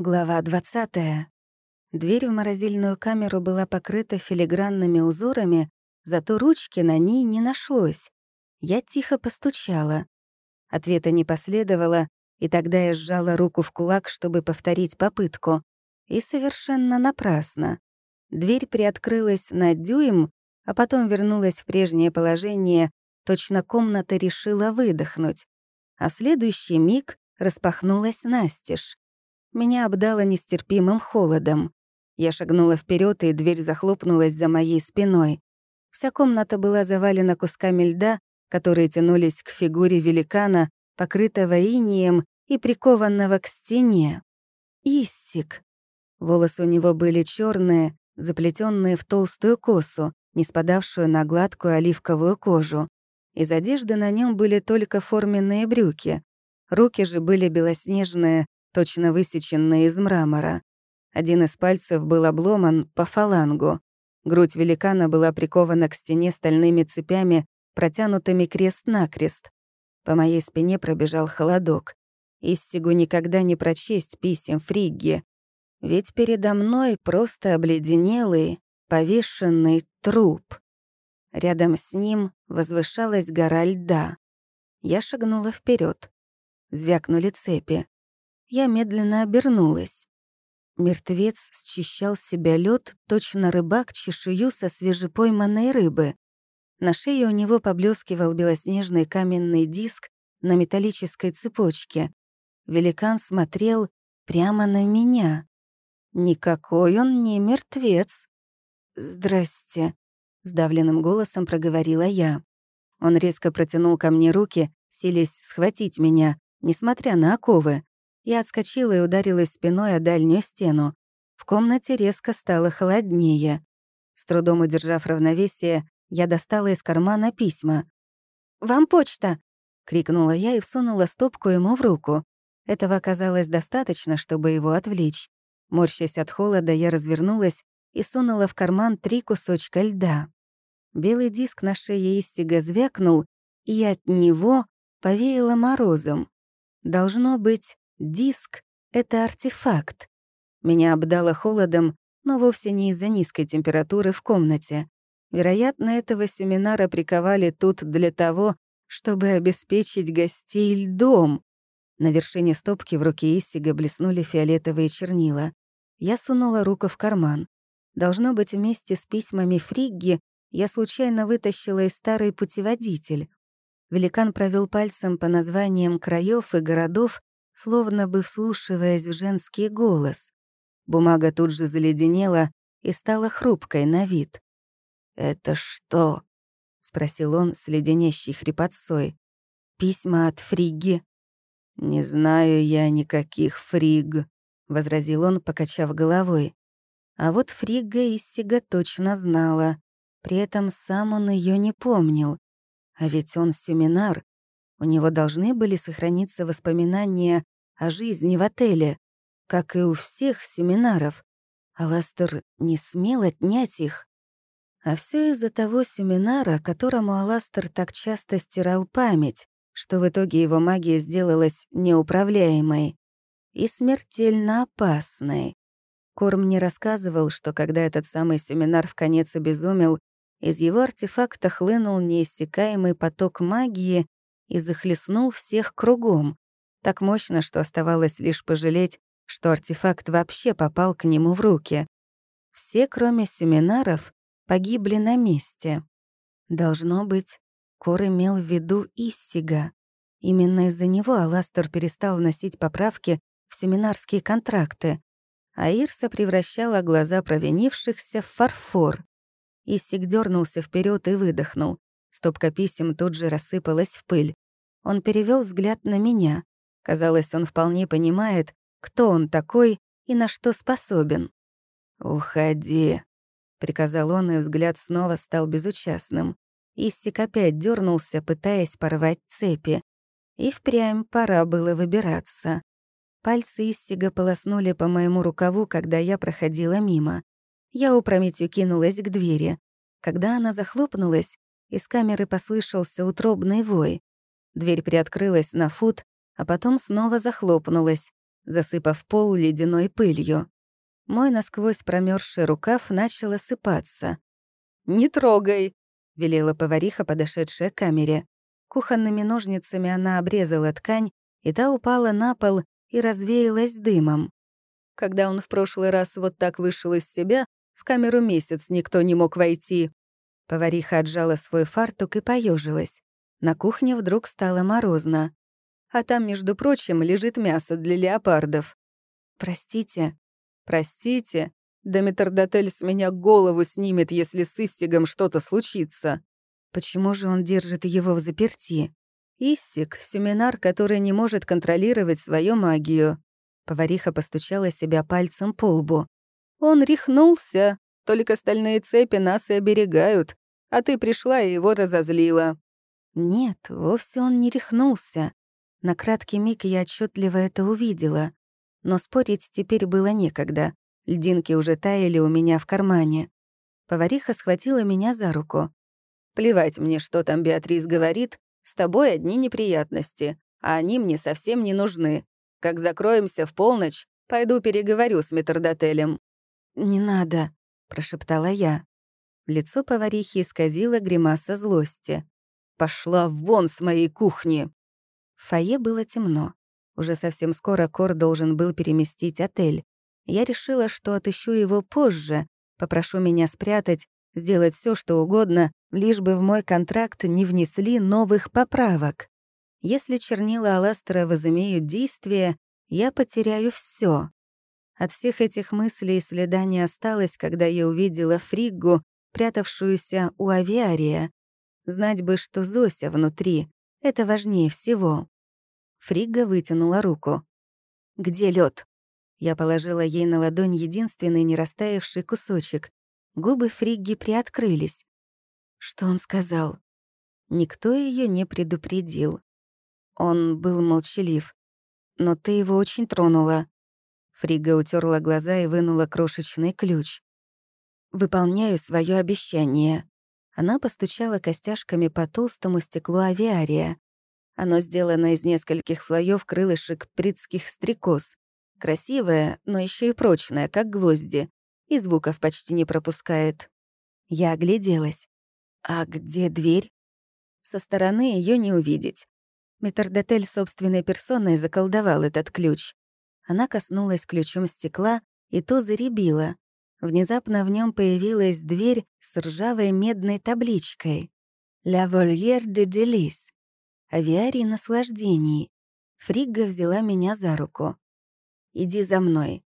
Глава 20. Дверь в морозильную камеру была покрыта филигранными узорами, зато ручки на ней не нашлось. Я тихо постучала. Ответа не последовало, и тогда я сжала руку в кулак, чтобы повторить попытку. И совершенно напрасно. Дверь приоткрылась на дюйм, а потом вернулась в прежнее положение, точно комната решила выдохнуть. А в следующий миг распахнулась настежь. Меня обдало нестерпимым холодом. Я шагнула вперед, и дверь захлопнулась за моей спиной. Вся комната была завалена кусками льда, которые тянулись к фигуре великана, покрытого инием и прикованного к стене. Иссик. Волосы у него были черные, заплетенные в толстую косу, не спадавшую на гладкую оливковую кожу. Из одежды на нем были только форменные брюки. Руки же были белоснежные, точно высеченная из мрамора. Один из пальцев был обломан по фалангу. Грудь великана была прикована к стене стальными цепями, протянутыми крест-накрест. По моей спине пробежал холодок. Иссигу никогда не прочесть писем Фригги. Ведь передо мной просто обледенелый, повешенный труп. Рядом с ним возвышалась гора льда. Я шагнула вперед. Звякнули цепи я медленно обернулась. Мертвец счищал с себя лед, точно рыбак чешую со свежепойманной рыбы. На шее у него поблескивал белоснежный каменный диск на металлической цепочке. Великан смотрел прямо на меня. «Никакой он не мертвец». «Здрасте», — сдавленным голосом проговорила я. Он резко протянул ко мне руки, селись схватить меня, несмотря на оковы. Я отскочила и ударилась спиной о дальнюю стену. В комнате резко стало холоднее. С трудом удержав равновесие, я достала из кармана письма. «Вам почта!» — крикнула я и всунула стопку ему в руку. Этого оказалось достаточно, чтобы его отвлечь. Морщась от холода, я развернулась и сунула в карман три кусочка льда. Белый диск на шее Истига звякнул, и от него повеяло морозом. Должно быть, Диск — это артефакт. Меня обдало холодом, но вовсе не из-за низкой температуры в комнате. Вероятно, этого семинара приковали тут для того, чтобы обеспечить гостей льдом. На вершине стопки в руке Иссига блеснули фиолетовые чернила. Я сунула руку в карман. Должно быть, вместе с письмами Фригги я случайно вытащила и старый путеводитель. Великан провел пальцем по названиям краев и городов, словно бы вслушиваясь в женский голос. Бумага тут же заледенела и стала хрупкой на вид. «Это что?» — спросил он с леденящей хрипотцой. «Письма от Фриги». «Не знаю я никаких Фриг», — возразил он, покачав головой. А вот Фрига Иссига точно знала. При этом сам он ее не помнил. А ведь он сюминар, у него должны были сохраниться воспоминания о жизни в отеле, как и у всех семинаров. Аластер не смел отнять их. А все из-за того семинара, которому Аластер так часто стирал память, что в итоге его магия сделалась неуправляемой и смертельно опасной. Корм не рассказывал, что когда этот самый семинар в конец обезумел, из его артефакта хлынул неиссякаемый поток магии, и захлестнул всех кругом, так мощно, что оставалось лишь пожалеть, что артефакт вообще попал к нему в руки. Все, кроме семинаров, погибли на месте. Должно быть, Кор имел в виду Иссига. Именно из-за него Аластер перестал вносить поправки в семинарские контракты, а Ирса превращала глаза провинившихся в фарфор. Иссик дернулся вперед и выдохнул. Стопка писем тут же рассыпалась в пыль. Он перевел взгляд на меня. Казалось, он вполне понимает, кто он такой и на что способен. «Уходи», — приказал он, и взгляд снова стал безучастным. Истик опять дернулся, пытаясь порвать цепи. И впрямь пора было выбираться. Пальцы Иссига полоснули по моему рукаву, когда я проходила мимо. Я опрометью кинулась к двери. Когда она захлопнулась, из камеры послышался утробный вой. Дверь приоткрылась на фут, а потом снова захлопнулась, засыпав пол ледяной пылью. Мой насквозь промерзший рукав начал осыпаться. «Не трогай!» — велела повариха, подошедшая к камере. Кухонными ножницами она обрезала ткань, и та упала на пол и развеялась дымом. Когда он в прошлый раз вот так вышел из себя, в камеру месяц никто не мог войти. Повариха отжала свой фартук и поежилась. На кухне вдруг стало морозно. А там, между прочим, лежит мясо для леопардов. «Простите». «Простите. Да метрдотель с меня голову снимет, если с Иссигом что-то случится». «Почему же он держит его в заперти?» «Иссик — семинар, который не может контролировать свою магию». Повариха постучала себя пальцем по лбу. «Он рехнулся. Только стальные цепи нас и оберегают. А ты пришла и его разозлила. Нет, вовсе он не рехнулся. На краткий миг я отчетливо это увидела. Но спорить теперь было некогда. Льдинки уже таяли у меня в кармане. Повариха схватила меня за руку. «Плевать мне, что там Беатрис говорит. С тобой одни неприятности, а они мне совсем не нужны. Как закроемся в полночь, пойду переговорю с метрдотелем». «Не надо», — прошептала я. Лицо поварихи исказило гримаса злости. Пошла вон с моей кухни!» В фойе было темно. Уже совсем скоро Кор должен был переместить отель. Я решила, что отыщу его позже, попрошу меня спрятать, сделать все, что угодно, лишь бы в мой контракт не внесли новых поправок. Если чернила Аластера возымеют действие, я потеряю все. От всех этих мыслей следа не осталось, когда я увидела Фриггу, прятавшуюся у авиария. Знать бы, что Зося внутри. Это важнее всего. Фригга вытянула руку. «Где лед? Я положила ей на ладонь единственный не растаявший кусочек. Губы Фригги приоткрылись. Что он сказал? Никто ее не предупредил. Он был молчалив. «Но ты его очень тронула». Фрига утерла глаза и вынула крошечный ключ. «Выполняю свое обещание». Она постучала костяшками по толстому стеклу авиария. Оно сделано из нескольких слоев крылышек придских стрекоз. Красивое, но еще и прочное, как гвозди. И звуков почти не пропускает. Я огляделась. А где дверь? Со стороны ее не увидеть. Метардотель собственной персоной заколдовал этот ключ. Она коснулась ключом стекла, и то заребила. Внезапно в нем появилась дверь с ржавой медной табличкой «Ля Вольер де Делис» — «Авиарий наслаждений». Фригга взяла меня за руку. «Иди за мной».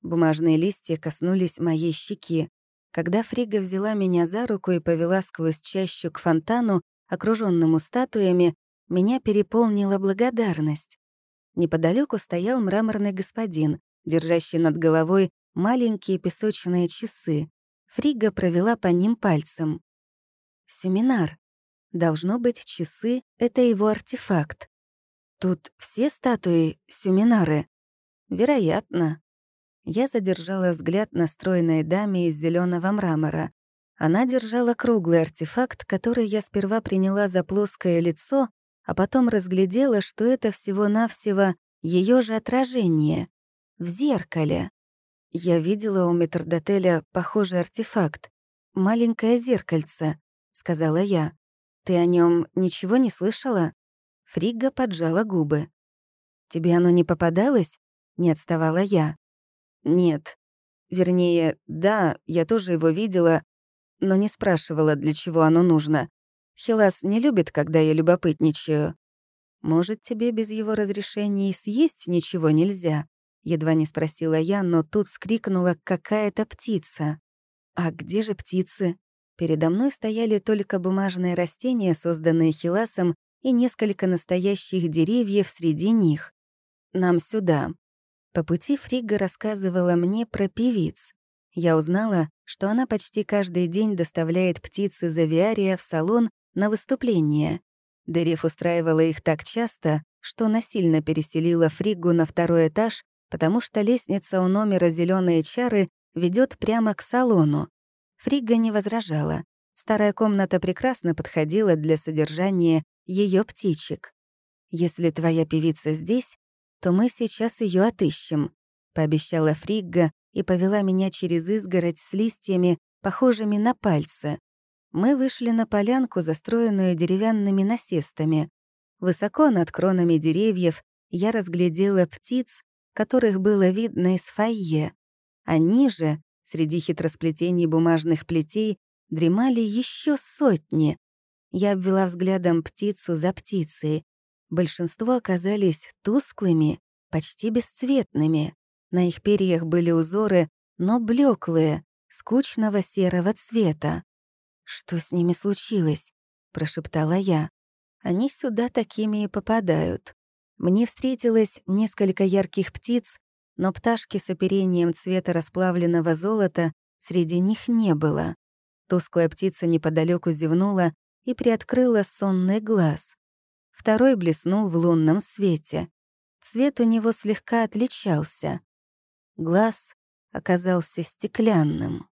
Бумажные листья коснулись моей щеки. Когда Фрига взяла меня за руку и повела сквозь чащу к фонтану, окруженному статуями, меня переполнила благодарность. Неподалеку стоял мраморный господин, держащий над головой маленькие песочные часы. Фрига провела по ним пальцем. «Семинар. Должно быть, часы — это его артефакт. Тут все статуи — Сюминары. «Вероятно». Я задержала взгляд на стройной даме из зеленого мрамора. Она держала круглый артефакт, который я сперва приняла за плоское лицо, а потом разглядела, что это всего-навсего ее же отражение — в зеркале. Я видела у метрдотеля похожий артефакт. Маленькое зеркальце, сказала я. Ты о нем ничего не слышала? Фригга поджала губы. Тебе оно не попадалось? Не отставала я. Нет. Вернее, да, я тоже его видела, но не спрашивала, для чего оно нужно. Хилас не любит, когда я любопытничаю. Может, тебе без его разрешения и съесть ничего нельзя? Едва не спросила я, но тут скрикнула «Какая-то птица!» «А где же птицы?» Передо мной стояли только бумажные растения, созданные Хиласом, и несколько настоящих деревьев среди них. «Нам сюда». По пути Фрига рассказывала мне про певиц. Я узнала, что она почти каждый день доставляет птицы из авиария в салон на выступление. Дерев устраивала их так часто, что насильно переселила Фригу на второй этаж потому что лестница у номера зеленые чары ведет прямо к салону. Фригга не возражала. Старая комната прекрасно подходила для содержания ее птичек. «Если твоя певица здесь, то мы сейчас ее отыщем», — пообещала Фригга и повела меня через изгородь с листьями, похожими на пальцы. Мы вышли на полянку, застроенную деревянными насестами. Высоко над кронами деревьев я разглядела птиц, которых было видно из фойе, они же среди хитросплетений бумажных плетей, дремали еще сотни. Я обвела взглядом птицу за птицей. Большинство оказались тусклыми, почти бесцветными. На их перьях были узоры, но блеклые, скучного серого цвета. «Что с ними случилось?» — прошептала я. «Они сюда такими и попадают. Мне встретилось несколько ярких птиц, но пташки с оперением цвета расплавленного золота среди них не было. Тусклая птица неподалеку зевнула и приоткрыла сонный глаз. Второй блеснул в лунном свете. Цвет у него слегка отличался. Глаз оказался стеклянным.